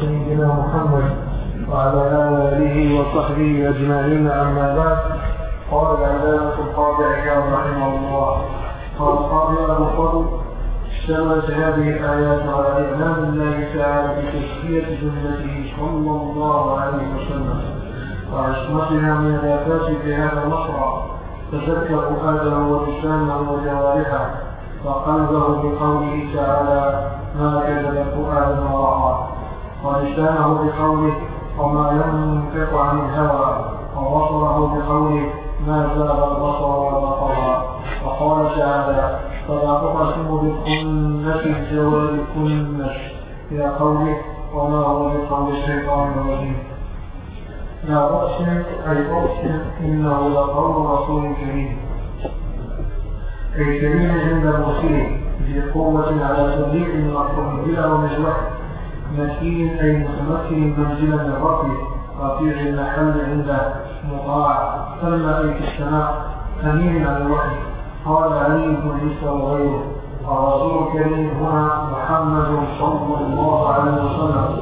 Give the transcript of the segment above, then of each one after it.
سيدنا محمد وعلى آله وصحبه أجمعين أما بعد قال العلامة القاضي عياض رحمه الله قال القاضي أبو فضل اشتملت هذه الآيات على إعلام الله تعالى بتزكية جملته صلى الله عليه وسلم وعصمتها من الآفات في هذا المصرع تذكر آدم ولسانه وجوارحه وقلبه بقوله تعالى ما كذب فؤاد ما ولسانه بقوله وما ينطق عن الهوى وبصره بقوله ما زال البصر وما طغى وقال تعالى فلا تقسم بالكنة الجوار كنة إلى قوله وما هو بقول الشيطان الرجيم لا أقسم أي أقسم إنه لقول رسول كريم. أي كريم عند المرسلين ذي قوة على تبليغ المرحوم بلا ومجوح مكين أي متمكن منزلا من ربه رفيع المحل عنده مطاع. ثم أي في السماء. أمين على الوحي. قال علي بن عيسى وغيره الرسول الكريم هنا محمد صلى الله عليه وسلم.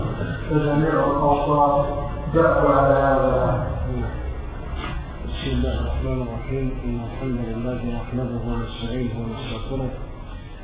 فجميع الأوصاف جاءوا على هذا. بسم الله الرحمن الرحيم. إن الحمد لله نحمده ونستعينه ونستغفره.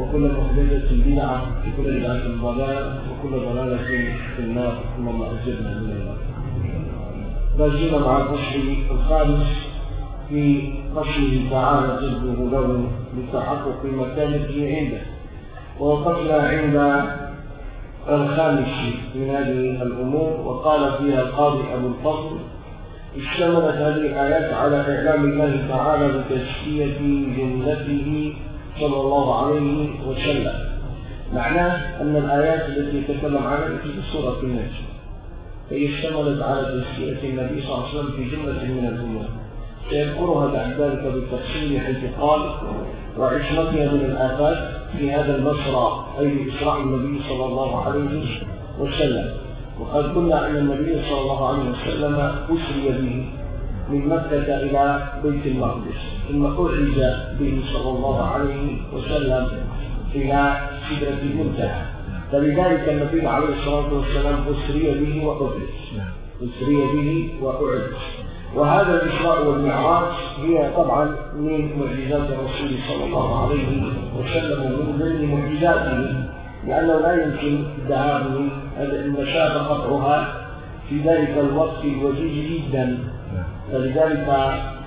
وكل محدثة بدعة وكل بدعة ضلالة وكل ضلالة في النار. اللهم أجرنا من النار. لازلنا مع الفصل الخامس في قصده تعالى جده له لتحقق مكانته عنده. ووقفنا عند الخامس من هذه الأمور. وقال فيها القاضي أبو الفضل اشتملت هذه الآيات على إعلام الله تعالى بتزكية جنته صلى الله عليه وسلم. معناه أن الآيات التي يتكلم عنها في سورة النجم. هي اشتملت على تزكية النبي صلى الله عليه وسلم في جملة من الأمور سيذكرها بعد ذلك بالتفصيل حيث قال وعصمتها من الآفات في هذا المسرى أي بإسراء النبي صلى الله عليه وسلم. وقد قلنا أن النبي صلى الله عليه وسلم أسري به من مكة إلى بيت المقدس ثم أعرج به صلى الله عليه وسلم إلى سدرة المنتهى. فلذلك النبي عليه الصلاة والسلام أسري به وأعرج. أسري به وأعرج. وهذا الإسراء والمعراج هي طبعا من معجزات الرسول صلى الله عليه وسلم ومن ضمن معجزاته لأنه لا يمكن الذهاب من المسافة قطعها في ذلك الوقت الوجيز جدا. فلذلك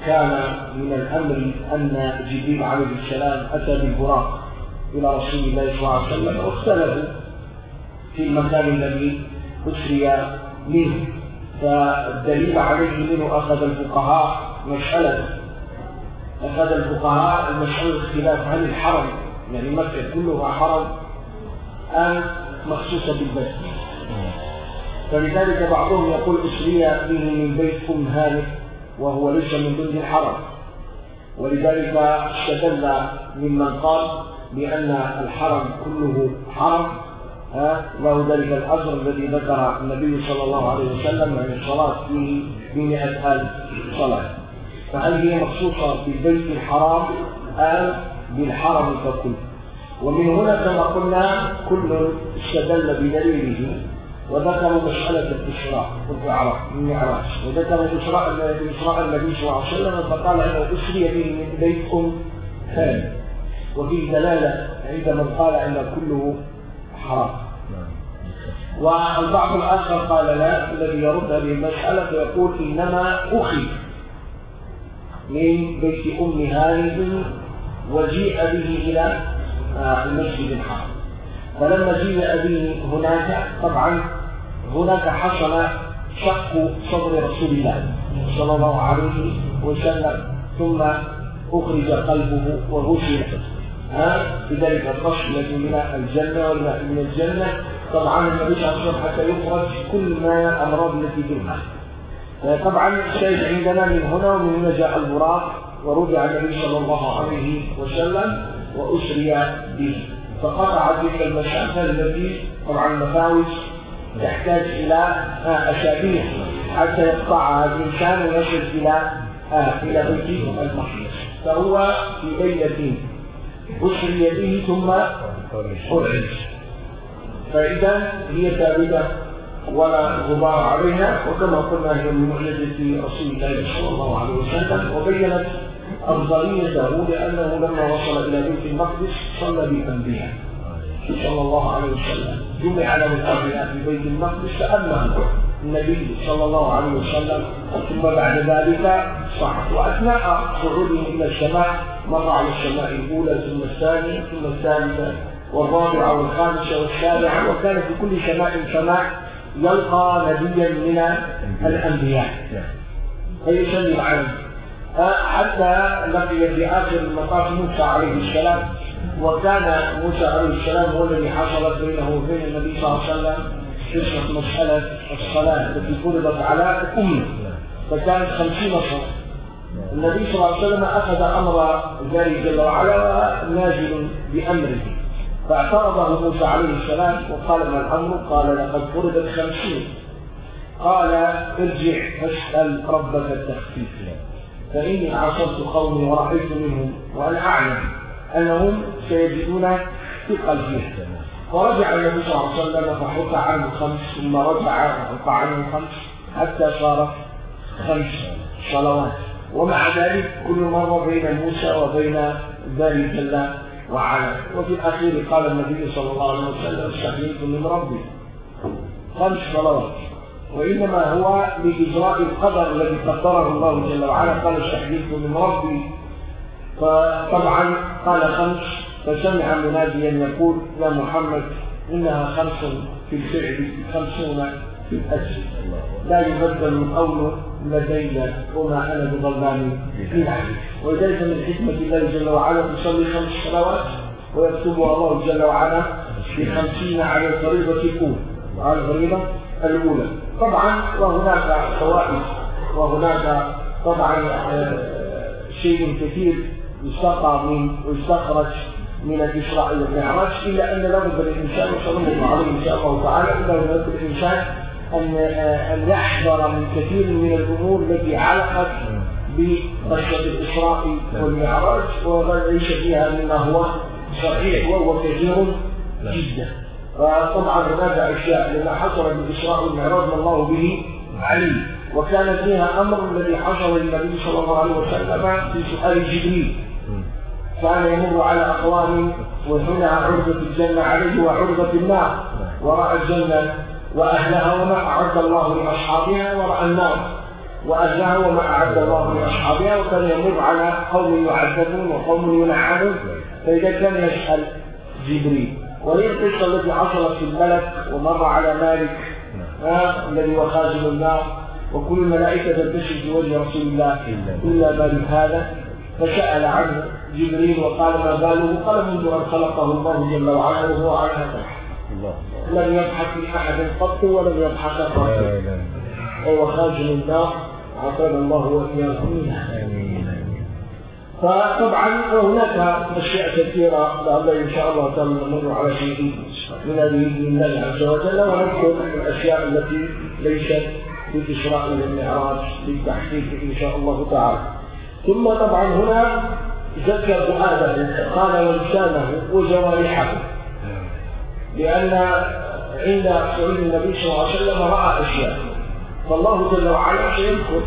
كان من الأمر أن جبريل عليه السلام أتى بالبراق إلى رسول الله صلى الله عليه وسلم واختلفوا في المكان الذي أسري منه. فالدليل عليه منه أخذ الفقهاء مسألة أخذ الفقهاء المسألة الخلاف عن الحرم يعني مكة كلها حرم أم مخصوصة بالبيت فلذلك بعضهم يقول أسري به من بيت أم هانئ وهو ليس من ضمن الحرم. ولذلك استدل ممن قال بأن الحرم كله حرم له ذلك الأجر الذي ذكر النبي صلى الله عليه وسلم عن الصلاة فيه بمئة ألف صلاة. فهل هي مخصوصة بالبيت الحرام أم بالحرم ككل. ومن هنا كما قلنا كل استدل بدليله وذكروا مسألة الإسراء والإعراج المعراج وذكروا إسراء إسراء النبي صلى الله عليه وسلم فقال إنه أسري به من بيت أم هاني وفيه دلالة عند من قال أن كله حرام. والبعض الآخر قال لا الذي يرد هذه المسألة فيقول إنما أخي من بيت أم هانئ وجيء به إلى آه، المسجد الحرام. فلما جيء به هناك طبعا هناك حصل شق صدر رسول الله صلى الله عليه وسلم ثم أخرج قلبه وغسل. بذلك الرشلة من الجنة والماء من الجنة. طبعا النبي صلى الله عليه وسلم حتى يخرج كل ما أمراض التي في الماء طبعا الشيء عندنا من هنا ومن هنا جاء البراق ورجع النبي صلى الله عليه وسلم وأسري به. فقطع تلك المسافة التي طبعا المفاوز تحتاج إلى أسابيع حتى يقطعها الإنسان ويصل إلى إلى بيت المقدس. فهو في ليلة أسري به ثم أرعج فإذا هي ثابتة ولا غبار عليها وكما قلنا هي من معجزة رسول الله صلى الله عليه وسلم وبينت أفضليته لأنه لما وصل إلى بيت المقدس صلى بالأنبياء صلى الله عليه وسلم جمع له الأنبياء في بيت المقدس فأمه النبي صلى الله عليه وسلم ثم بعد ذلك صعد وأثناء صعوده إلى السماء مر على السماء الأولى ثم الثانية ثم الثالثة والرابعة والخامسة والسابعة وكان في كل سماء سماء يلقى نبيا من الأنبياء فيسلم عليه حتى لقي في آخر المطاف موسى عليه السلام وكان موسى عليه السلام هو الذي حصلت بينه وبين النبي صلى الله عليه وسلم قصة مسألة الصلاة التي فرضت على أمه. فكانت خمسين صلاة. النبي صلى الله عليه وسلم أخذ أمر الله جل وعلا نازل بأمره. فاعترضه موسى عليه السلام وقال ما الأمر؟ قال لقد فرضت خمسين. قال ارجع فاسأل ربك التخفيف. فإني عاصرت قومي ورأيت منهم وأنا أعلم أنهم سيجدون ثقل فيه فرجع النبي صلى الله عليه وسلم فحط عنه خمس ثم رجع فحط عنه خمس حتى صارت خمس صلوات. ومع ذلك كل مرة بين موسى وبين الله جل وعلا. وفي الأخير قال النبي صلى الله عليه وسلم استحييت من ربي. خمس صلوات. وإنما هو لإجراء القدر الذي قدره الله جل وعلا. قال استحييت من ربي. فطبعا قال خمس فسمع مناديا يقول يا محمد إنها خمس في الفعل خمسون في الأجر. لا يبدل القول لدي وما أنا بظلام للعبيد ولذلك من حكمة الله جل وعلا تصلي خمس صلوات ويكتبها الله جل وعلا بخمسين على الفريضة الأولى على الفريضة الأولى. طبعا وهناك فوائد وهناك طبعا شيء كثير يستقى من ويستخرج من الإسراء والمعراج إلا أن لابد للإنسان الله عليه إن شاء الله تعالى إلا لابد للإنسان أن أن يحذر من كثير من الأمور التي علقت بقصة الإسراء والمعراج وليس فيها مما هو صحيح وهو كثير جدا. فطبعا هناك أشياء لما حصل بالإسراء والمعراج الله به عليم. وكان فيها أمر الذي حصل للنبي صلى الله عليه وسلم في سؤال جبريل. كان يمر على أقوام وهنا عرضة الجنة عليه وعرضة النار. ورأى الجنة وأهلها وما أعد الله لأصحابها ورأى النار. وأهلها وما أعد الله لأصحابها وكان يمر على قوم يعذبون وقوم يلعنون فإذا كان يسأل جبريل وهي القصة التي حصلت في الملك ومر على مالك الذي هو خازن النار وكل الملائكة تنتشر في وجه رسول الله إلا مالك هذا فسأل عنه جبريل وقال ما باله؟ قال منذ أن خلقه الله جل وعلا وهو على هذا. لم يضحك من أحد قط ولم يضحك قط وهو خازن النار. عافانا الله وإياكم منها. فطبعا هناك أشياء كثيرة لعل إن شاء الله تعالى نمر على شيء من هذه الله عز وجل. ونذكر الأشياء التي ليست في الإسراء والمعراج للتحقيق إن شاء الله تعالى. ثم طبعا هنا ذكر فؤاده قال ولسانه وجوارحه. لأن عند صعود النبي صلى الله عليه وسلم رأى أشياء. فالله جل وعلا سيذكر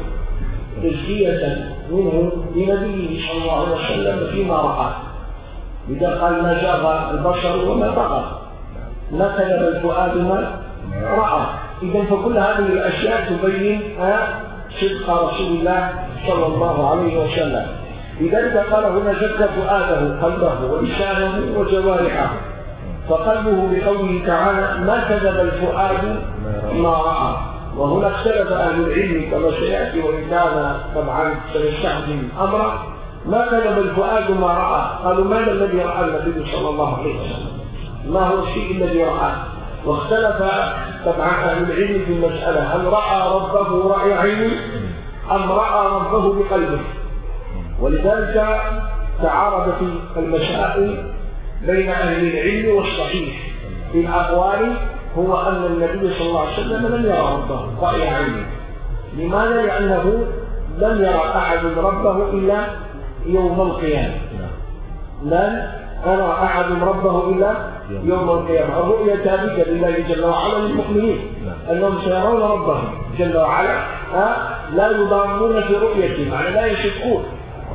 تزكية منه لنبيه صلى الله عليه وسلم فيما رأى. قال ما زاغ البصر وما طغى ما كذب الفؤاد ما رأى. إذا فكل هذه الأشياء تبين صدق رسول الله صلى الله عليه وسلم. لذلك قال هنا شك فؤاده قلبه ولسانه وجوارحه. فقلبه بقوله تعالى ما كذب الفؤاد ما رأى وهنا اختلف أهل العلم كما سيأتي وإن كان طبعا سيستخدم أمرا ما كذب الفؤاد ما رأى قالوا ماذا الذي رأى النبي صلى الله عليه وسلم؟ ما هو الشيء الذي رآه واختلف طبعا أهل العلم في المسألة هل رأى ربه رأي عين أم رأى ربه بقلبه. ولذلك تعارض في المسائل بين أهل العلم والصحيح. في الأقوال هو أن النبي صلى الله عليه وسلم لم يرى ربه رأي عينه لماذا؟ لأنه لم يرى أحد ربه إلا يوم القيامة. لن أرى أحد ربه إلا يوم القيامة. الرؤيا ثابتة لله جل وعلا للمؤمنين. أنهم سيرون ربهم جل وعلا لا يضامون في رؤيته معنى لا يشكون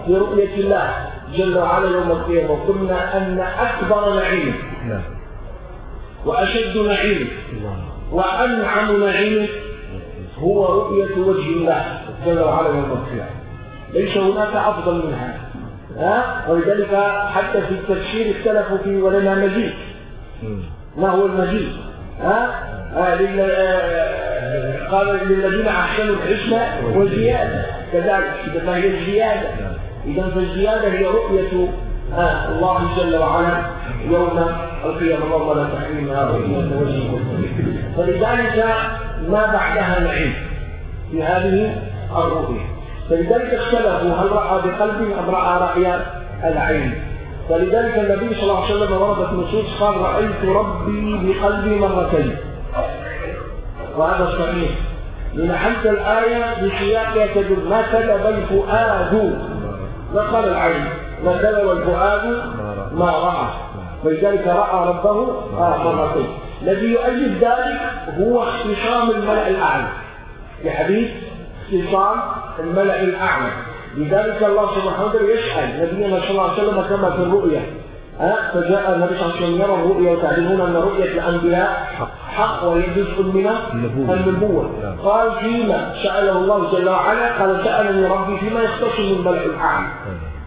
في رؤية الله جل وعلا يوم القيامة. وقلنا أن أكبر نعيم وأشد نعيم وأنعم نعيم هو رؤية وجه الله جل وعلا يوم القيامة. ليس هناك أفضل من هذا. ها؟ ولذلك حتى في التفسير اختلفوا في ولنا مزيد ما هو المزيد ها؟ آه قال للذين أحسنوا الحسنى وزياده كذلك اذا هي الزيادة. إذا فالزيادة هي رؤية آه الله جل وعلا يوم القيامة اللهم لا تحرمنا رؤيه وجهه فلذلك ما بعدها نعيم في هذه الرؤية. فلذلك اختلفوا هل رأى بقلبه أم رأى رأي العين. فلذلك النبي صلى الله عليه وسلم وردت نصوص قال رأيت ربي بقلبي مرتين. وهذا صحيح. من حتى الآية بسياقها تدل ما كذب الفؤاد. ما قال العين؟ ما كذب الفؤاد؟ ما رأى. فلذلك رأى ربه مرتين. الذي يؤيد ذلك هو اختصام الملأ الأعلى. في حديث اختصام الملأ الأعلى. لذلك الله سبحانه وتعالى يسأل نبينا صلى الله عليه وسلم كما في الرؤيا. أه؟ فجاء النبي صلى الله عليه وسلم يرى الرؤيا وتعلمون أن رؤية الأنبياء حق. وهي جزء من النبوة. قال فيما سأله الله جل وعلا قال سألني ربي فيما يختص من الملأ الأعلى.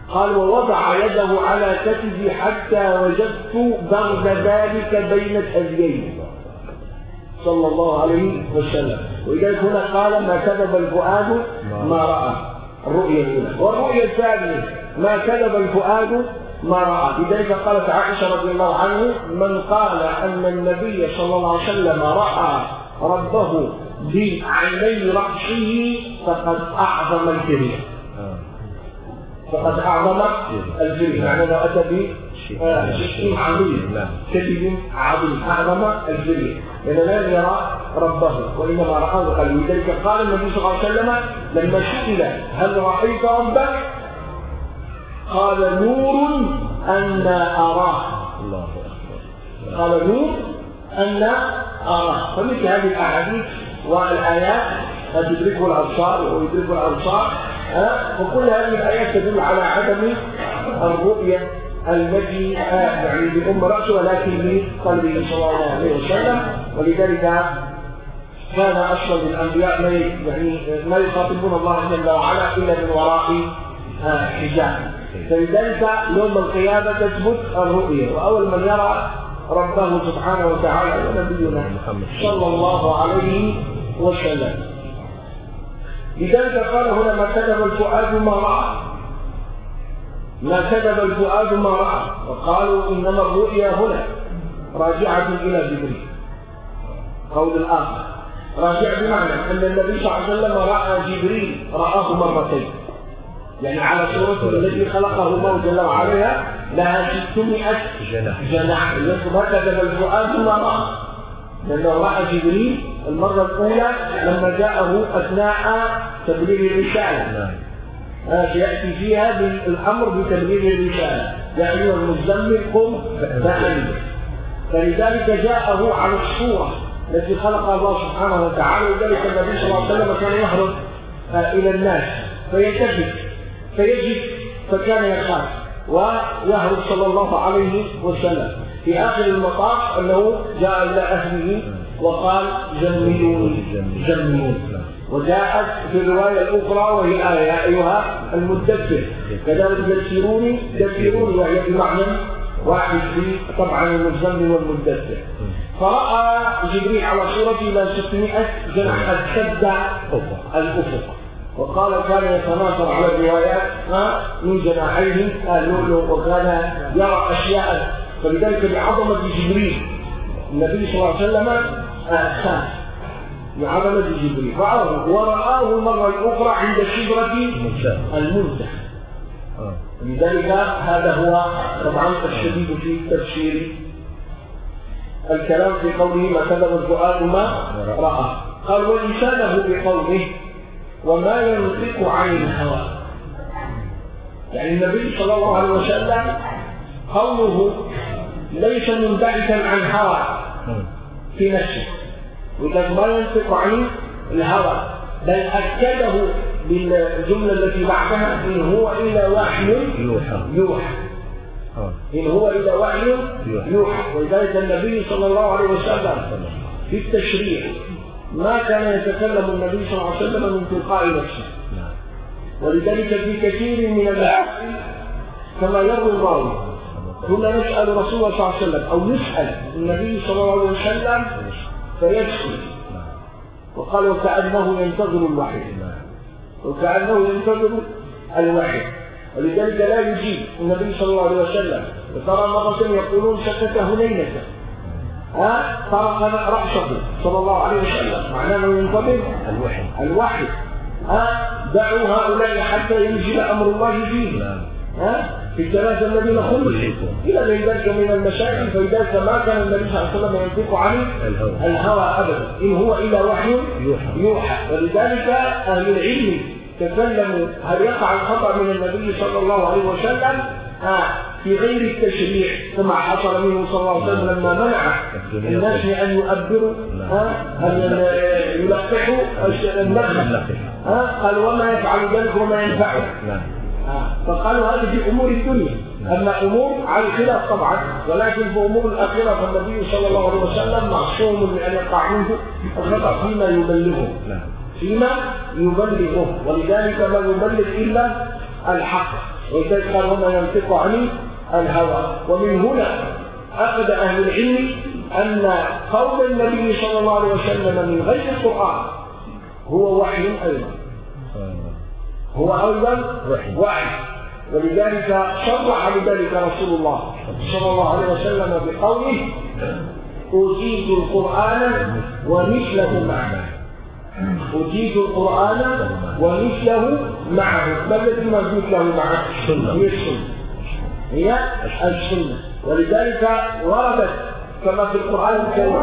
قال ووضع يده على كتفي حتى وجدت بغد ذلك بين الأذيين صلى الله عليه وسلم. ولذلك هنا قال ما كذب الفؤاد ما رأى. الرؤيا الأولى. والرؤيا الثانية ما كذب الفؤاد ما رأى. لذلك قالت عائشة رضي الله عنه من قال أن النبي صلى الله عليه وسلم رأى ربه بعيني رأسه فقد أعظم الكريم فقد أعظم الجريمة يعني لو أتى بشيء عظيم كذب عظيم أعظم الجريمة لأنه لم يرى ربه. وإنما رآه قلبه لذلك قال النبي صلى الله عليه وسلم لما سئل هل رأيت ربك؟ قال نور أن أراه. الله قال نور أن أراه. فمثل هذه الأحاديث والآيات قد يدركه الأبصار ويدركه الأبصار وكل هذه الآيات تدل على عدم الرؤية. التي يعني بأم رأسه ولكن بقلبه صلى الله عليه وسلم. ولذلك كان أشرف الأنبياء ما يعني ما يخاطبون الله جل وعلا إلا من وراء حجاب. فلذلك يوم القيامة تثبت الرؤية وأول من يرى ربه سبحانه وتعالى هو نبينا صلى الله عليه وسلم. لذلك قال هنا ما كذب الفؤاد ما رأى ما كذب الفؤاد ما رأى. وقالوا إنما الرؤيا هنا. راجعة إلى جبريل. قول الآخر. راجع بمعنى أن النبي صلى الله عليه وسلم رأى جبريل رآه مرتين. يعني على صورته التي خلقه الله جل وعلا لها 600 جناح. جناح. ما كذب الفؤاد ما رأى. لأنه رأى جبريل المرة الأولى لما جاءه أثناء تبليغ الرسالة. سيأتي فيها بالأمر بتبليغ الرسالة. يا أيها المزمل قم فأنذر فلذلك جاءه على الصورة التي خلقها الله سبحانه وتعالى وذلك النبي صلى الله عليه وسلم كان يهرب إلى الناس فيلتفت فيجد فكان يخاف ويهرب صلى الله عليه وسلم. في آخر المطاف أنه جاء إلى أهله وقال جملوني جملوني. وجاءت في الرواية الأخرى وهي آية يا أيها المدثر. كذلك دثروني دثروني وهي بمعنى واحد في طبعا المزمل والمدثر. فرأى جبريل على صورته إلى 600 جناح قد سد الأفق. وقال كان يتناثر على الروايات من جناحيه اللؤلؤ وكان يرى أشياء. فلذلك بعظمة جبريل النبي صلى الله عليه وسلم خاف بعظمة جبريل فعرضه ورآه المرة الأخرى عند شجرة المنتهى لذلك هذا هو طبعا الشديد في تفسير الكلام في قوله ما كذب الفؤاد ما رأى. قال ولسانه بقوله وما ينطق عن الهوى. يعني النبي صلى الله عليه وسلم قوله ليس منبعثا عن هوى في نفسه. وإذا ما ينطق عن الهوى بل أكده بالجملة التي بعدها إن هو إلا وحي يوحى. يوحى. إن هو إلا وحي يوحى. ولذلك النبي صلى الله عليه وسلم في التشريع ما كان يتكلم النبي صلى الله عليه وسلم من تلقاء نفسه. ولذلك في كثير من الأحاديث كما يروي الراوي كنا نسأل رسول الله صلى الله عليه وسلم أو نسأل النبي صلى الله عليه وسلم فيسكت وقال وكأنه ينتظر الوحي. وكأنه ينتظر الوحي. ولذلك لا يجيب النبي صلى الله عليه وسلم. وترى مرة يقولون سكت هنينة. ها؟ طرق رأسه صلى الله عليه وسلم. معناه أنه ينتظر الوحي. الوحي. ها؟ دعوا هؤلاء حتى ينزل أمر الله فيه ها؟ في الثلاثة الذين خلقوا إلى غير ذلك من المشاكل فلذلك ما كان النبي صلى الله عليه وسلم ينطق عن الهوى. أبدا. إن هو إلا وحي يوحى, يوحى. ولذلك أهل العلم تكلموا هل يقع الخطأ من النبي صلى الله عليه وسلم؟ في غير التشريع. كما حصل منه صلى الله عليه وسلم لما منع الناس من أن يؤبروا. أن يلقحوا. النخل قال وما يفعل ذلك وما ينفعه. فقالوا هذه في أمور الدنيا. أما أمور على الخلاف طبعا. ولكن في أمور الآخرة فالنبي صلى الله عليه وسلم معصوم من أن يقع منه الخطا فيما يبلغه. فيما يبلغه. ولذلك ما يبلغ إلا الحق. ولذلك قال وما ينطق عن الهوى. ومن هنا أخذ أهل العلم أن قول النبي صلى الله عليه وسلم من غير القران هو وحي أيضا. هو أيضا وحي ولذلك شرع بذلك رسول الله صلى الله عليه وسلم بقوله أوتيت القرآن ومثله معه. أوتيت القرآن ومثله معه. ما الذي مثله معه؟ هي السنة. هي السنة. ولذلك وردت كما في القرآن الكريم.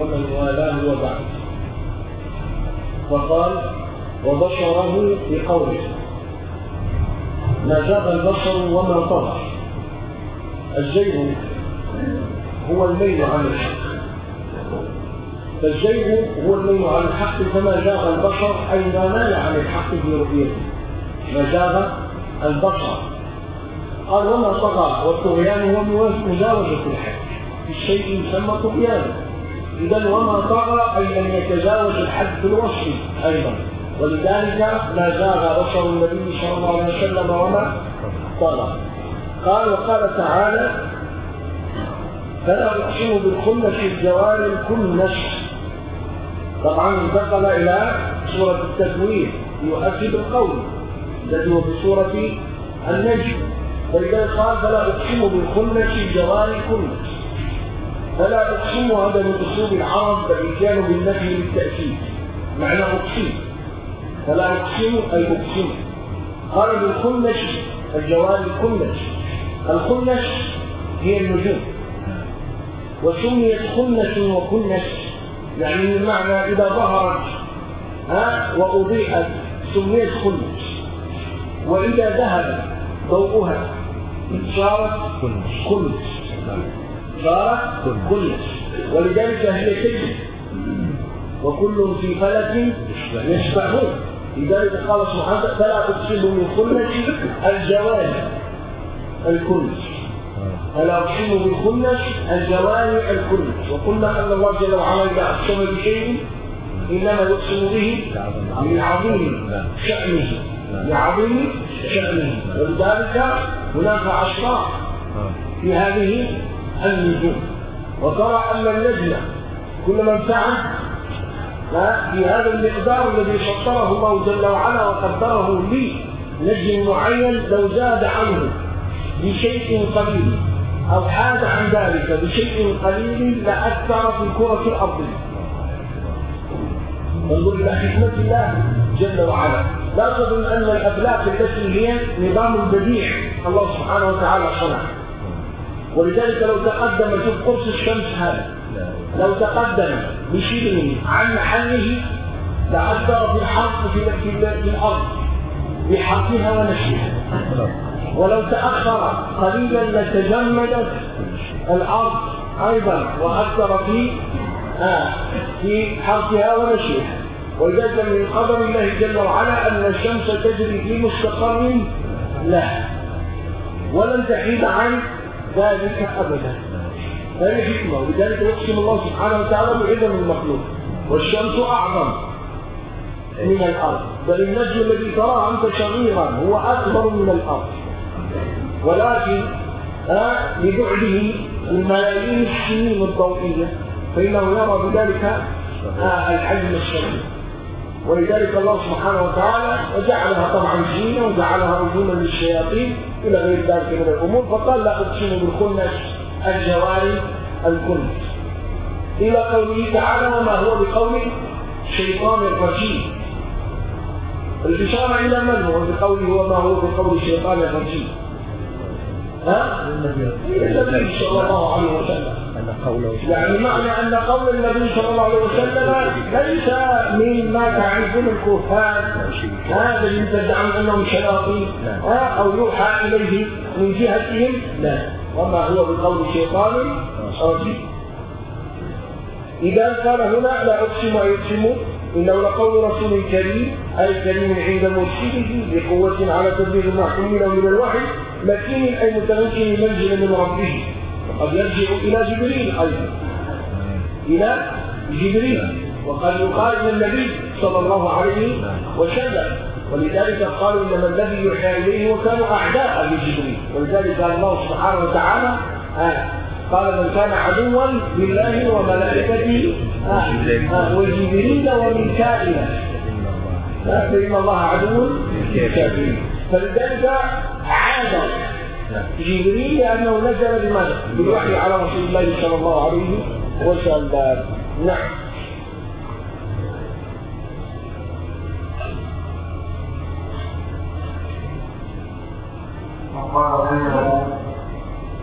ومن والاه وبعد. فقال وبشره بقوله. ما زاد البصر وما طغى. الزيغ هو الميل عن الحق. فالزيغ هو الميل عن الحق فما زاغ البصر أي ما مال عن الحق في رؤيته. ما زاغ البصر قال وما طغى والطغيان هو مجاوزة الحد في الشيء يسمى طغيانا إذا وما طغى أي أن يتجاوز الحد في الوصف أيضا. ولذلك ما زاغ بصر النبي صلى الله عليه وسلم وما طغى قال وقال تعالى فلا أقسم بالخنس الجوار الكنس. طبعا انتقل إلى سورة التكوين يؤكد القول الذي هو في سورة النجم. فإذا قال فلا أقسم بالخنس الجوار الكنس. فلا أقسم هذا من أسلوب العرب بل بالنفي للتأكيد. معنى أقسم. فلا أقسم أي أقسم. قال بالخنس الجوار الكنس الخنس هي النجوم. وسميت خنس وكنس يعني بمعنى إذا ظهرت ها وأضيئت سميت خنس وإذا ذهب ضوءها صارت خنس صارت خنس ولذلك هي تجري وكل في فلك يسبحون لذلك قال سبحانه فلا أقسم من خنس الجوارح الكنس فلا أقسم بالخنس الجوارح الكنس وقلنا أن الله جل وعلا إذا أقسم بشيء إنما يقسم به لعظيم شأنه. لعظيم شأنه. ولذلك هناك أشراط في هذه النجوم وترى أن النجم كلما ابتعد في هذا المقدار الذي شطره الله جل وعلا وقدره لي نجم معين لو زاد عنه بشيء قليل أو حاد عن ذلك بشيء قليل لأثر في كرة الأرض. انظر إلى حكمة الله جل وعلا. لا تظن أن الأفلاك التي هي نظام بديع. الله سبحانه وتعالى صنع. ولذلك لو تقدم شوف قرص الشمس هذا. لو تقدم بشبه عن محله لأثر في الحرق في, في, الأرض بحرقها ونشرها ولو تأخر قليلا لتجمدت الأرض أيضا وأثر في آه في حرقها ونشرها ولذلك من قدر الله جل وعلا أن الشمس تجري في مستقر له ولن تحيد عن ذلك أبدا. هذه حكمة ولذلك يقسم الله سبحانه وتعالى بعظم المخلوق. والشمس أعظم من الأرض. بل النجم الذي تراه أنت صغيرا هو أكبر من الأرض. ولكن آه لبعده من ملايين السنين الضوئية فإنه يرى بذلك آه الحجم الشديد. ولذلك الله سبحانه وتعالى وجعلها طبعا زينة وجعلها رجوما للشياطين إلى غير ذلك من الأمور فقال لا أقسم بالخنس الجواري الكنس. إلى قوله تعالى وما هو بقول شيطان رجيم الإشارة إلى من هو بقوله وما هو بقول شيطان رجيم ها؟ النبي صلى الله عليه وسلم. يعني معنى أن قول النبي صلى الله عليه وسلم ليس مما تعرفون الكهان هذا اللي تدعون أنهم شياطين. أو يوحى إليه من جهتهم. لا وما هو بقول شيطان؟ رجيم إذا قال هنا لا أقسم أيقسم إنه لقول رسول كريم. أي كريم عند مرشده بقوة على تبليغ المحكومين من الوحي. مكين أي متمكن منزل من ربه. وقد يرجع إلى جبريل أيضا. إلى جبريل. وقد يقال إلى النبي صلى الله عليه وسلم. ولذلك قالوا إنما الذي يوحى إليه وكانوا أعداء لجبريل. ولذلك قال الله سبحانه وتعالى آه قال من كان عدوا لله وملائكته آه آه وجبريل وميكائيل فإن الله عدو للكافرين. فلذلك عاد جبريل لأنه نزل بماذا؟ بالوحي على رسول الله صلى الله عليه وسلم. نعم. فقال غيره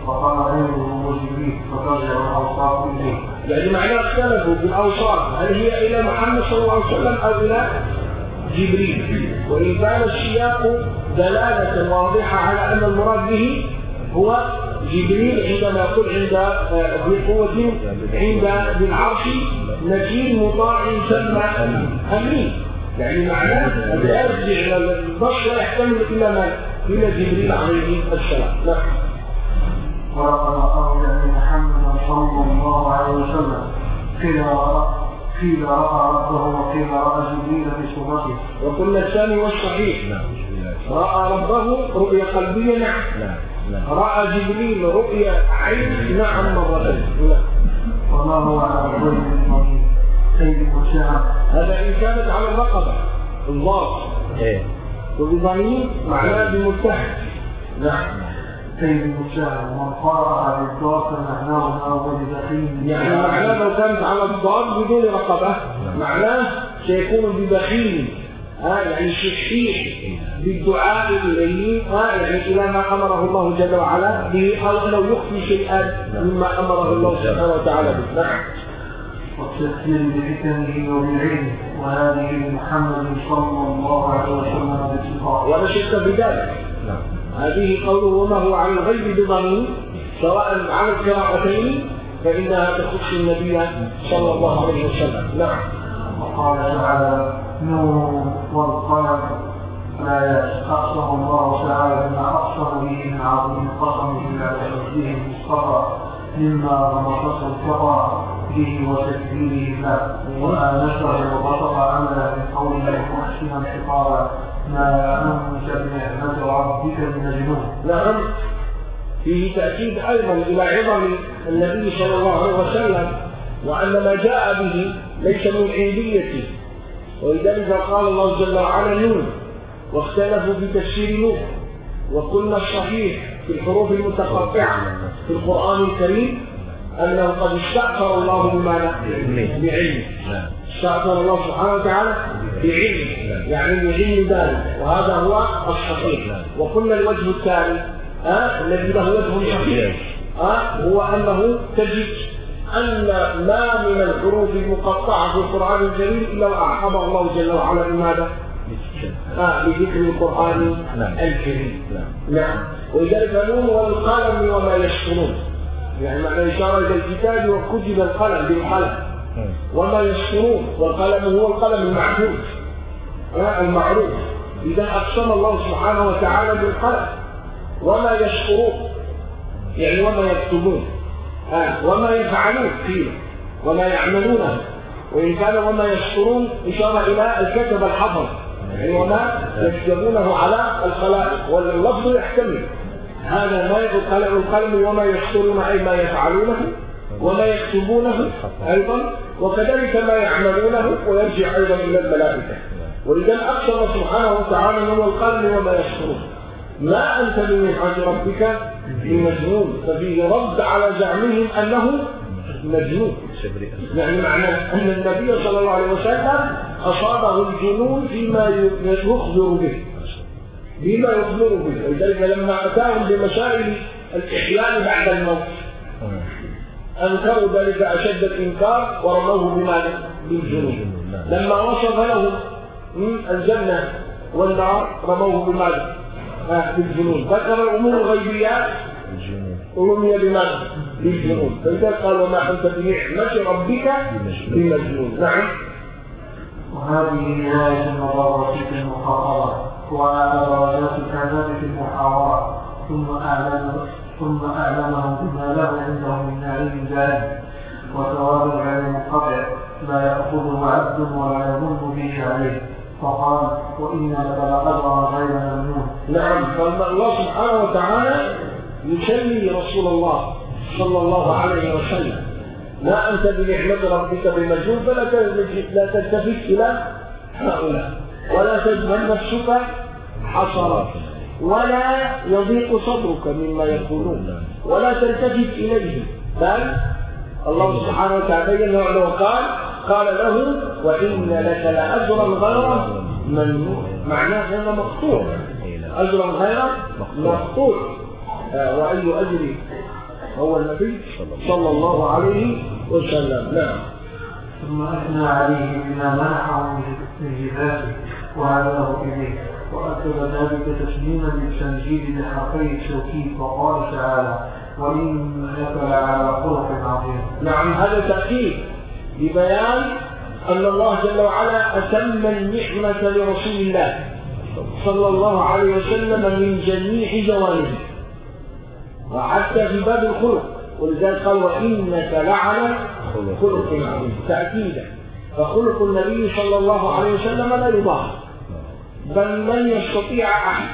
فقال غيره جبريل فترجع الأوصاف إليه. يعني معناه اختلفوا بالأوصاف هل هي إلى محمد صلى الله عليه وسلم أو إلى جبريل؟ وإن كان السياق دلاله واضحه على ان المراد به هو جبريل عندما يقول عند بقوة عند ذي العرش نجيل مطاع ثم أمين يعني معناه أن يرجع البشر يحتمل إلى من؟ إلى جبريل عليه السلام نعم ولقد قال محمد صلى الله عليه وسلم قيل قيل راى ربه وقيل راى جبريل في صورته وقلنا الثاني والصحيح نعم رأى ربه رؤيا قلبية نعم. نعم نعم رأى جبريل رؤيا عين نعم مرتين نعم. وما هو على المبين سيد المشاعر هذا إن كانت على الرقبة. الله. إيه. وبضمير معناه بمتحد نعم. سيد المشاعر ومن قرأ بالضاد معناه ما هو بدخيل يعني معناه لو كانت على الضاد بدون رقبة معناه سيكون ببخيل ها يعني شحيح بالدعاء إليه ها يعني إلى ما أمره الله جل وعلا به أو لو يخفي شيئا مما أمره الله سبحانه وتعالى به. نعم. والتذكير بحكمه وبعلمه وهذه لمحمد صلى الله عليه وسلم بصفاته ولا شك بذلك. نعم. هذه قوله وما هو عن الغيب بضمير سواء على القراءتين فإنها تخص النبي صلى الله عليه وسلم. نعم. وقال تعالى نور والقلم لا الله تعالى بما أقسم به من عظيم قسمه على حفظه المصطفى مما رمضت الكفى به وتكبيره الله وآنسه وبسط عمله بقوله محسنا حقارا ما أنت بنعمة ربك بمجنون نعم. فيه تأكيد أيضا إلى عظم النبي صلى الله عليه وسلم وأن ما جاء به ليس من عنديته ولذلك قال الله جل وعلا نون واختلفوا في تفسير نون وقلنا الصحيح في الحروف المتقطعة في القرآن الكريم أنه قد استأثر الله؟ بعلمه نعم استأثر الله سبحانه وتعالى بعلمه يعني بعلم ذلك وهذا هو الصحيح وقلنا الوجه الثاني الذي له وجه صحيح هو أنه تجد أن ما من الحروف المقطعة في القرآن الكريم إلا وأعقبها الله جل وعلا بماذا؟ آه بذكر القرآن نعم. الكريم. نعم. نعم. ولذلك نون والقلم وما يسطرون يعني معنى إشارة إلى الكتاب وكتب القلم بالقلم. مم. وما يسطرون والقلم هو القلم المعهود آه، المعروف. إذا أقسم الله سبحانه وتعالى بالقلم. وما يسطرون يعني وما يكتبون. وما يفعلون فيه وما يعملونه وإن كان وما يسطرون إشارة إلى الكتب الحضر. يعني وما يكتبونه على الخلائق واللفظ يحتمل. هذا ما القلم القلم وما يسطرون أي ما يفعلونه وما يكتبونه أيضا وكذلك ما يعملونه ويرجع أيضا إلى الملائكة. ولذلك أقسم سبحانه وتعالى هو القلم وما يسطرون ما أنت بنعمة ربك بمجنون ففيه رد على زعمهم أنه مجنون يعني معناه أن النبي صلى الله عليه وسلم أصابه الجنون فيما يخبر به بما يخبر به ولذلك لما أتاهم بمسائل الإحياء بعد الموت. أنكروا ذلك أشد الإنكار ورموه بماذا؟ بالجنون لما وصف لهم الجنة والنار رموه بماذا؟ آه، بالجنون ذكر الغيبيات الجنون رمي بماذا؟ بالجنون فلذلك قال وما أنت بنعمة ربك بمجنون. نعم. وهذه رواية في المخاطرة وعلى درجات الكذاب في المحاورة ثم أعلم ثم أعلمهم بما له عندهم من نعيم دائم وثواب غير منقطع لا يأخذه عبد ولا يظن به عليه. فقال وإن لك لأجرا غير ممنون. نعم فالله سبحانه وتعالى يسمي رسول الله صلى الله عليه وسلم. ما أنت بنعمة ربك بمجنون فلا لا تلتفت إلى هؤلاء. ولا تجهل نفسك حصرات ولا يضيق صدرك مما يقولون. ولا تلتفت إليهم بل الله سبحانه وتعالى بين وقال قال له وإن لك لأجرا غير ممنون معناه أنه مقطوع أجرا غير مقطوع وأي أجر هو النبي صلى الله عليه وسلم. نعم. ثم أثنى عليه بما منحه من جهاته وعلاه إليه. وأكد ذلك تسليما للتنزيل بحقي التوكيد. وقال تعالى وإنك لعلى خلق عظيم نعم هذا تأكيد. لبيان أن الله جل وعلا أتم النعمة لرسول الله صلى الله عليه وسلم من جميع جوانبه. وحتى في باب الخلق ولذلك قال وإنك لعلى خلق عظيم تأكيدا. فخلق النبي صلى الله عليه وسلم لا يضاهى بل لن يستطيع أحد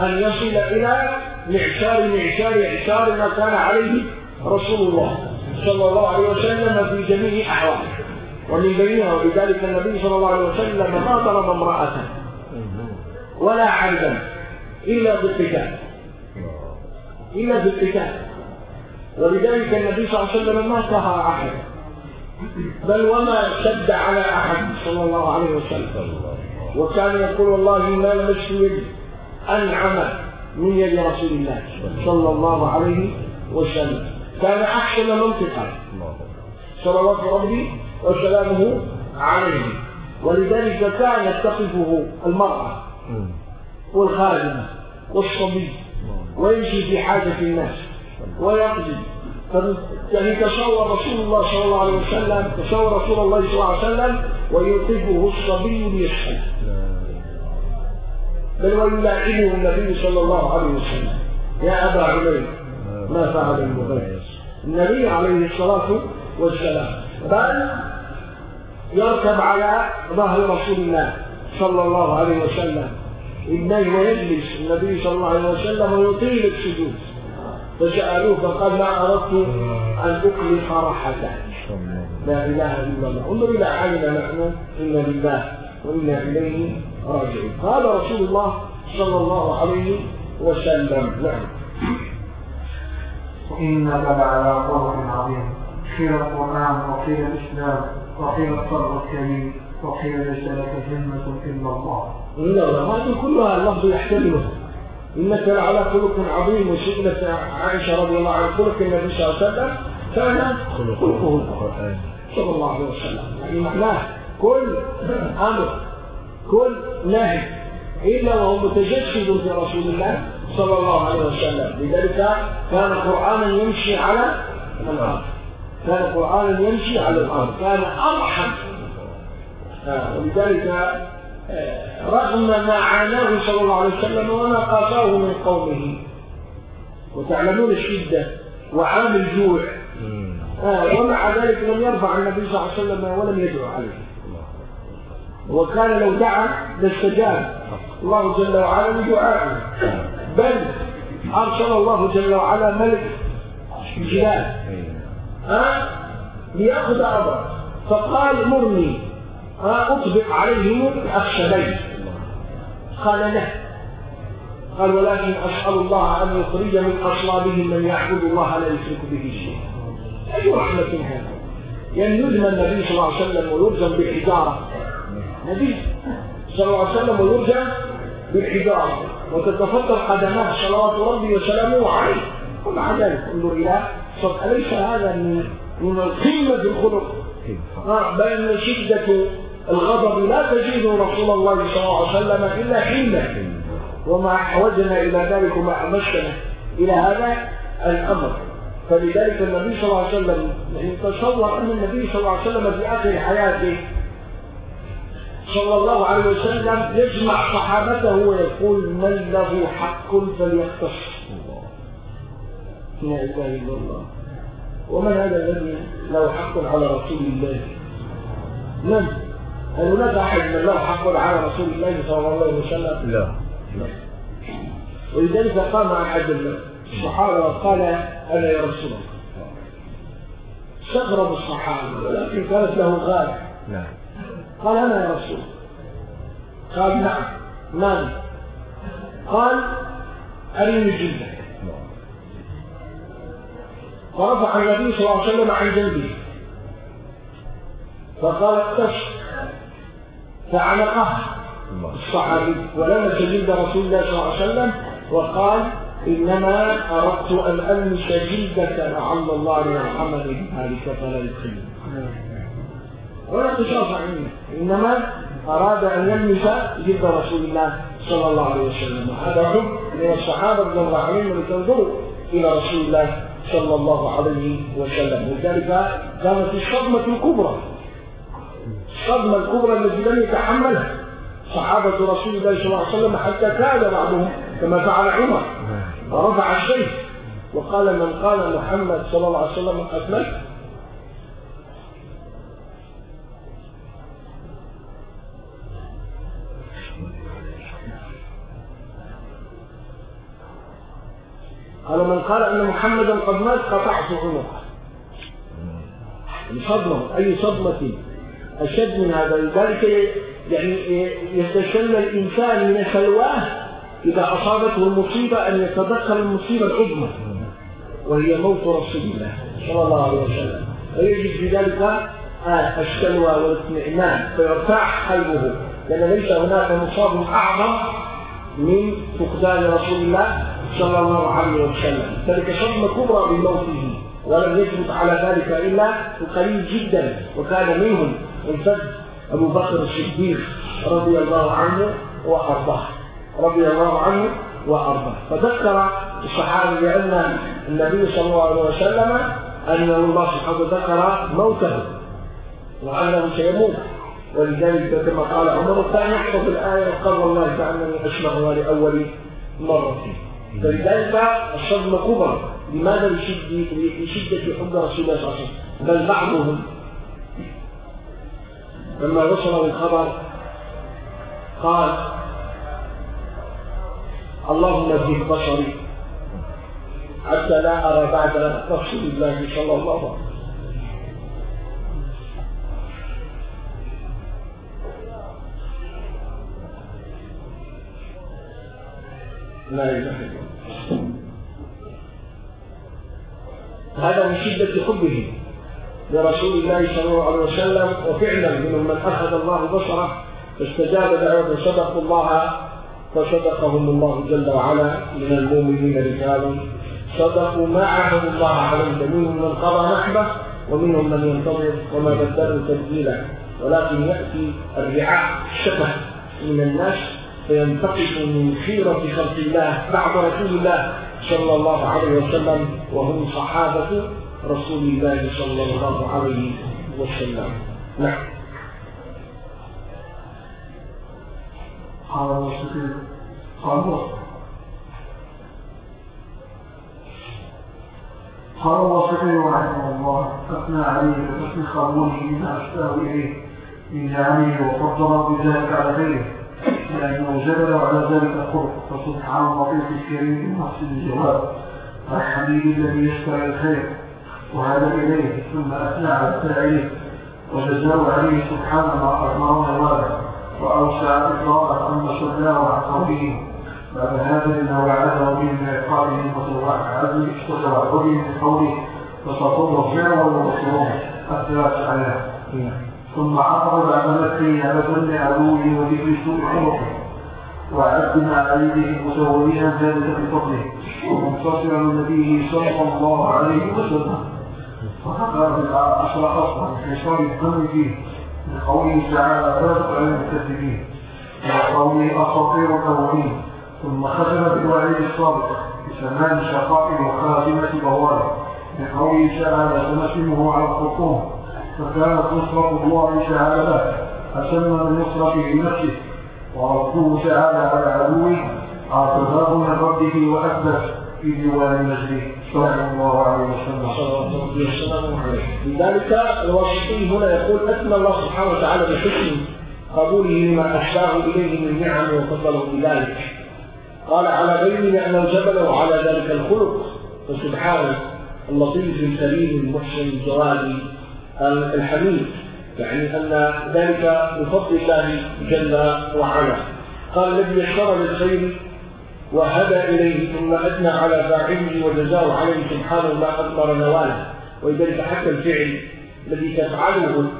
أن يصل إلى معشار معشار إعشار ما كان عليه رسول الله. صلى الله عليه وسلم في جميع أحواله ومن بينها ولذلك النبي صلى الله عليه وسلم ما ضرب امرأة ولا عبدا إلا بالقتال. إلا بالقتال. ولذلك النبي صلى الله عليه وسلم ما قهر أحد. بل وما شد على أحد صلى الله عليه وسلم. وكان يقول والله ما يدي أنعم من يد رسول الله صلى الله عليه وسلم. كان أحسن منطقا. صلوات ربي وسلامه عليه. ولذلك كانت تقفه المرأة والخادمة والصبي ويمشي في حاجة الناس ويقضي. يعني تصور رسول الله صلى الله عليه وسلم تصور رسول الله صلى الله عليه وسلم ويوقفه الصبي ليسأل بل ويلاعبه النبي صلى الله عليه وسلم. يا أبا عبيد ما فعل المغير النبي عليه الصلاة والسلام. بل يركب على ظهر رسول الله صلى الله عليه وسلم. ابنيه ويجلس النبي صلى الله عليه وسلم ويطيل السجود. فسألوه فقال ما أردت أن أكلف راحته لا إله إلا الله. انظر إلى حالنا نحن. إنا لله وإنا إليه راجعون. قال رسول الله صلى الله عليه وسلم. نعم. وإنك لعلى خلق عظيم. قيل القرآن وقيل الإسلام وقيل الصبر الكريم وقيل ليس لك همة إلا الله. إلا الله هذه كلها اللفظ يحتملها إنك لعلى خلق عظيم. وسئلت عائشة رضي الله عنها خلق النبي صلى الله عليه وسلم كان خلقه. القرآن صلى الله عليه وسلم. يعني معناه كل أمر كل نهي إلا وهو متجسد في رسول الله. صلى الله عليه وسلم. لذلك كان قرآنا يمشي على الأرض. كان قرآنا يمشي على الأرض. كان أرحم. ولذلك رغم ما عاناه صلى الله عليه وسلم وما قاساه من قومه. وتعلمون الشدة وعام الجوع. آه ومع ذلك لم يرفع النبي صلى الله عليه وسلم ولم يدعو عليه. وكان لو دعا لاستجاب. الله جل وعلا بدعائه بل أرسل الله جل وعلا ملك جلال آه ليأخذ أمره فقال مرني أطبق عليهم الأخشبين. قال لا. قال ولكن أسأل الله أن يخرج من أصلابهم من يعبد الله لا يشرك به شيئا. أي رحمة هذا يعني يلزم النبي صلى الله عليه وسلم ويلزم بالحجارة نبي صلى الله عليه وسلم ويرجم بالحجارة وتتفطر قدماه صلوات ربي وسلامه عليه. ومع ذلك. انظر إلى صدق أليس هذا من من القمة الخلق بل شدة الغضب. لا تزيد رسول الله صلى الله عليه وسلم إلا حينة وما أحوجنا إلى ذلك وما أمشنا إلى هذا الأمر. فلذلك النبي صلى الله عليه وسلم تصور أن النبي صلى الله عليه وسلم في آخر حياته صلى الله عليه وسلم يجمع صحابته ويقول من له حق فليختص لا إله إلا الله. ومن هذا الذي له حق على رسول الله؟ من؟ هل هناك أحد من له حق على رسول الله صلى الله عليه وسلم؟ لا. ولذلك قام أحد الصحابة وقال أنا يا رسول الله. استغرب الصحابة ولكن كانت له غاية. نعم قال أنا يا رسول. قال نعم. ماذا قال أريني جلدك فرفع النبي صلى الله عليه وسلم عن جنبه. فقال اقتص فعنقه الصحابي ولمس جلد رسول الله صلى الله عليه وسلم وقال إنما أردت أن ألمس جلدك لعل الله يرحمني بذلك فلا يدخلني ولا قصاص عني. إنما أراد أن يلمس جلد رسول الله صلى الله عليه وسلم. هذا حب من الصحابة رضي الله عنهم لتنظروا إلى رسول الله صلى الله عليه وسلم. ولذلك كانت الصدمة الكبرى. الصدمة الكبرى التي لم يتحملها صحابة رسول الله صلى الله عليه وسلم حتى كاد بعضهم كما فعل عمر. ورفع السيف وقال من قال محمد صلى الله عليه وسلم أسلمت. قال من قال أن محمدا قد مات قطعت عنقه. صدمة أي صدمة؟ أشد من هذا. لذلك يعني يتسلى الإنسان من سلواه إذا أصابته المصيبة أن يتذكر المصيبة العظمى وهي موت رسول الله صلى الله عليه وسلم. ويجد في ذلك السلوى والاطمئنان فيرتاح قلبه لأن ليس هناك مصاب أعظم من فقدان رسول الله صلى الله عليه وسلم. ذلك صدمة كبرى بموته. ولم يثبت على ذلك إلا القليل جدا وكان منهم الفد أبو بكر الصديق رضي الله عنه وأرضاه. رضي الله عنه وأرضاه. فذكر الصحابي بأن النبي صلى الله عليه وسلم أن الله سبحانه ذكر موته وأنه سيموت. ولذلك كما قال عمر كان يحفظ الآية وقال والله كأنني أسمعها لأول مرة. فلذلك الصدمة كبرى لماذا لشدة, لشدة حب رسول الله صلى الله عليه وسلم؟ بل بعضهم لما وصل الخبر قال اللهم اهد بصري حتى لا أرى بعد رسول الله صلى الله. عليه وسلم لا إله إلا الله. هذا من شدة حبه لرسول الله صلى الله عليه وسلم وفعلا منهم من أخذ الله بصره فاستجاب دعوة صدقوا الله فصدقهم الله جل وعلا من المؤمنين رجال صدقوا ما عاهدوا الله عليه منهم من قضى نحبه ومنهم من ينتظر وما بدلوا تبديلا. ولكن يأتي الرعاء الشبه من الناس فينتقص من خيرة خلق الله بعد رسول الله صلى الله عليه وسلم وهم صحابة رسول الله صلى الله عليه وسلم. نعم. قال الوسطي قال قال رحمه الله أثنى عليه بحسن قبوله بما أشباه إليه. من جعله وفضل بذلك على غيره. لأنه جبل على ذلك الخلق فسبحان اللطيف الكريم محسن الجواب. الحميد الذي يشفع الخير. وهذا إليه ثم أثنى على فاعله وجزاه عليه سبحان ما أمر نواله وأوسع إقراءه أن صلاه عن قوله بعد هذا إنه وعده به من إقرارهم وتوعده وتوعده من قوله فستضر فعله ومسرون الثلاث عليه ثم عقب مكه على ظن عدوه وذكر سوء وعد ما عليه متوليا ذلك بفضله ومنتصرا لنبيه صلى الله عليه وسلم. العشر أصلا في صار الدم فيه. من قوله تعالى فاتق على المكذبين. وقوله أساطير الأولين. ثم ختم بالوعيد الصادق. بسمان شقائق وخاتمه بواله من قوله تعالى سنسلمه على الخرطوم. فكانت نصرة الله له أسمى من نصرته لنفسه ورده تعالى على عدوه أعتذار من ربه وأثبت في ديوان مجده. صلى الله عليه وسلم. لذلك الواسطي هنا يقول أثنى الله سبحانه وتعالى بحسن قبوله لما أشباه إليه من نعم وفضله بذلك قال على غيره لأنه جبله على ذلك الخلق. فسبحانه اللطيف الكريم المحسن الجواد الحميد يعني أن ذلك بفضل الله جل وعلا. قال الذي يشترى للخير وهدى إليه ثم أثنى على فاعله وجزاه عليه سبحانه ما أثمر نواله. ولذلك حتى الفعل الذي تفعله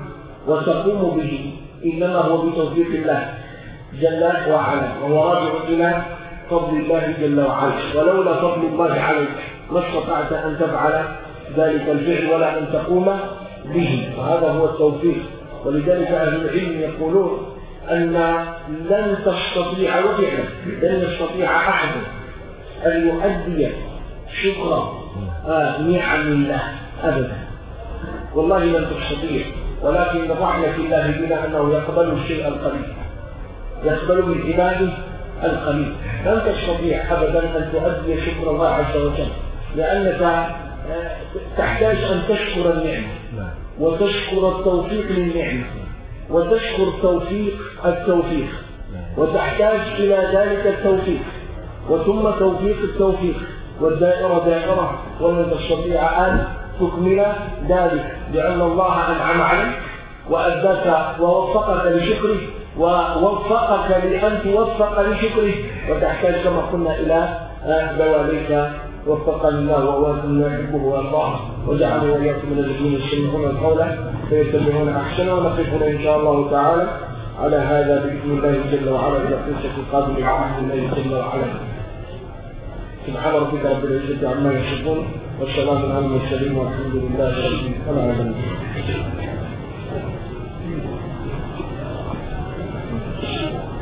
وتقوم به إنما هو بتوفيق الله جل وعلا. وهو راجع إلى فضل الله جل وعلا. ولولا فضل الله عليك ما استطعت أن تفعل ذلك الفعل ولا أن تقوم به. وهذا هو التوفيق. ولذلك أهل العلم يقولون أن لن تستطيع وفعلا لن يستطيع أحد أن يؤدي شكر آه نعم الله أبدا. والله لن تستطيع. ولكن رحمة الله بنا أنه يقبل الشيء القليل. يقبل من عباده القليل. لن تستطيع أبدا أن تؤدي شكر الله عز وجل. لأنك تحتاج أن تشكر النعمة وتشكر التوفيق للنعمة وتشكر توفيق التوفيق وتحتاج إلى ذلك التوفيق وثم توفيق التوفيق والدائرة دائرة ولن تستطيع أن تكمل ذلك لأن الله أنعم عليك وأداك ووفقك لشكره ووفقك لأن توفق لشكره وتحتاج كما قلنا إلى دواليك وفقني الله وأولاكم ما يحبه ويرضاه وجعلني وإياكم من الذين يستمعون القول فيتبعون أحسنه ونقف إن شاء الله تعالى على هذا بإذن الله جل وعلا إلى قصة القادم بإذن الله جل وعلا سبحان ربك رب العزة عما يصفون والسلام على المرسلين والحمد لله رب العالمين Thank you.